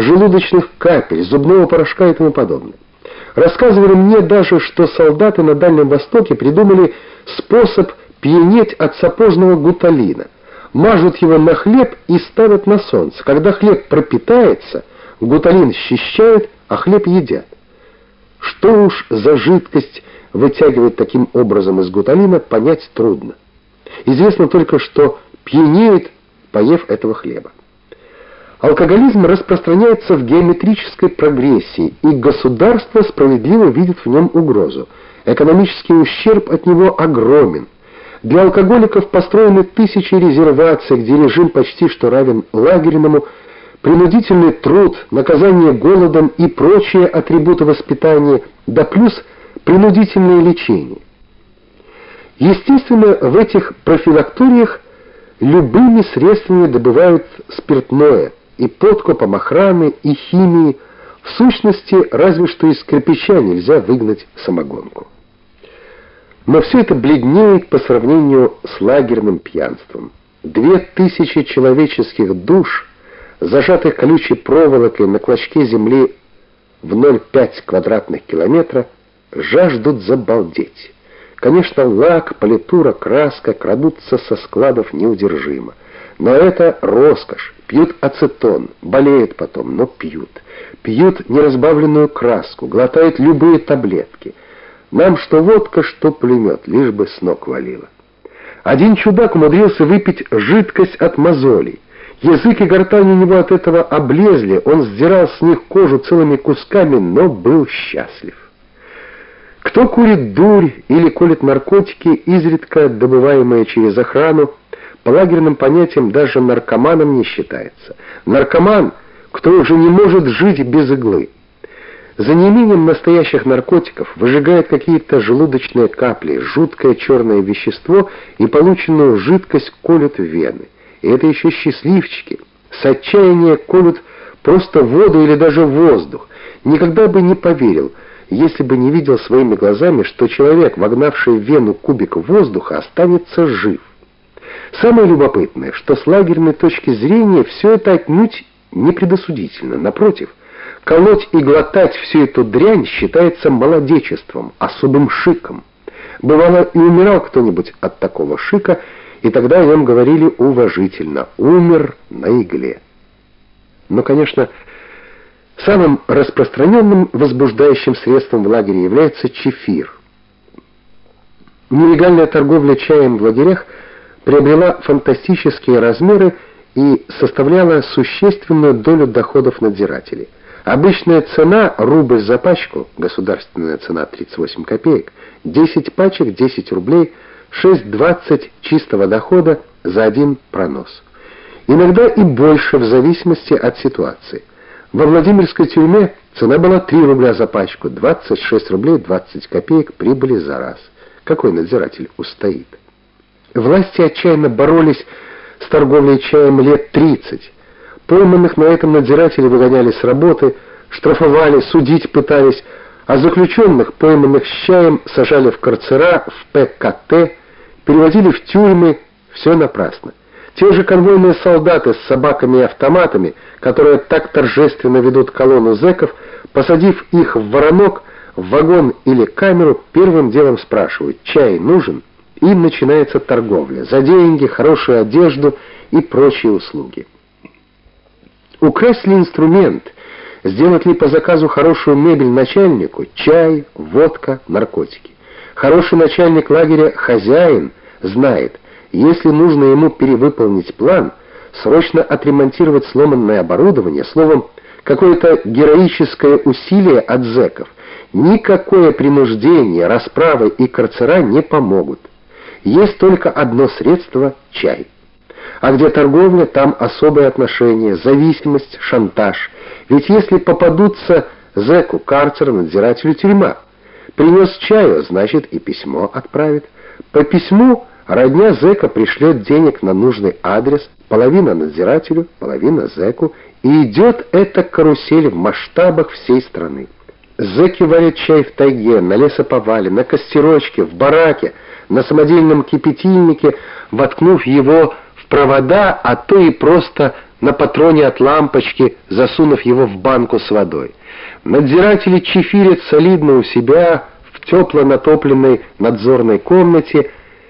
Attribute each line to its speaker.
Speaker 1: желудочных капель, зубного порошка и тому подобное. Рассказывали мне даже, что солдаты на Дальнем Востоке придумали способ пьянеть от сапожного гуталина. Мажут его на хлеб и ставят на солнце. Когда хлеб пропитается, гуталин счищает, а хлеб едят. Что уж за жидкость вытягивать таким образом из гуталина, понять трудно. Известно только, что пьянеет, поев этого хлеба. Алкоголизм распространяется в геометрической прогрессии, и государство справедливо видит в нем угрозу. Экономический ущерб от него огромен. Для алкоголиков построены тысячи резерваций, где режим почти что равен лагерному, принудительный труд, наказание голодом и прочие атрибуты воспитания, да плюс принудительное лечение. Естественно, в этих профилакториях любыми средствами добывают спиртное, и подкупом охраны, и химии, в сущности, разве что из кирпича нельзя выгнать самогонку. Но все это бледнеет по сравнению с лагерным пьянством. Две тысячи человеческих душ, зажатых колючей проволокой на клочке земли в 0,5 квадратных километра, жаждут забалдеть. Конечно, лак, политура, краска крадутся со складов неудержимо. Но это роскошь. Пьют ацетон, болеют потом, но пьют. Пьют неразбавленную краску, глотают любые таблетки. Нам что водка, что пулемет, лишь бы с ног валило. Один чудак умудрился выпить жидкость от мозолей. Язык и гортань у него от этого облезли, он сдирал с них кожу целыми кусками, но был счастлив. Кто курит дурь или колет наркотики, изредка добываемые через охрану, по лагерным понятиям даже наркоманом не считается. Наркоман, кто уже не может жить без иглы. За неимением настоящих наркотиков выжигает какие-то желудочные капли, жуткое черное вещество и полученную жидкость колют в вены. И это еще счастливчики. С отчаяния колют просто воду или даже воздух. Никогда бы не поверил, если бы не видел своими глазами, что человек, вогнавший в вену кубик воздуха, останется жив. Самое любопытное, что с лагерной точки зрения все это отнюдь не предосудительно. Напротив, колоть и глотать всю эту дрянь считается молодечеством, особым шиком. Бывало и умирал кто-нибудь от такого шика, и тогда о нем говорили уважительно «умер на игле». Но, конечно, самым распространенным возбуждающим средством в лагере является чефир. Нелегальная торговля чаем в лагерях – приобрела фантастические размеры и составляла существенную долю доходов надзирателей. Обычная цена рубль за пачку, государственная цена 38 копеек, 10 пачек 10 рублей, 6,20 чистого дохода за один пронос. Иногда и больше в зависимости от ситуации. Во Владимирской тюрьме цена была 3 рубля за пачку, 26 рублей 20 копеек прибыли за раз. Какой надзиратель устоит? Власти отчаянно боролись с торговлей чаем лет 30. Пойманных на этом надзиратели выгоняли с работы, штрафовали, судить пытались, а заключенных, пойманных с чаем, сажали в карцера, в ПКТ, переводили в тюрьмы, все напрасно. Те же конвойные солдаты с собаками и автоматами, которые так торжественно ведут колонну зэков, посадив их в воронок, в вагон или камеру, первым делом спрашивают, чай нужен? И начинается торговля за деньги, хорошую одежду и прочие услуги. Украсть ли инструмент, сделать ли по заказу хорошую мебель начальнику, чай, водка, наркотики. Хороший начальник лагеря, хозяин, знает, если нужно ему перевыполнить план, срочно отремонтировать сломанное оборудование, словом, какое-то героическое усилие от зэков, никакое принуждение, расправы и карцера не помогут. Есть только одно средство — чай. А где торговля, там особое отношение, зависимость, шантаж. Ведь если попадутся зэку, карцер, надзирателю тюрьма, принес чаю, значит и письмо отправит. По письму родня зэка пришлет денег на нужный адрес, половина надзирателю, половина зэку, и идет эта карусель в масштабах всей страны. Зэки варят чай в тайге, на лесоповале, на костерочке, в бараке, на самодельном кипятильнике, воткнув его в провода, а то и просто на патроне от лампочки, засунув его в банку с водой. Надзиратели чефирят солидно у себя в тепло натопленной надзорной комнате,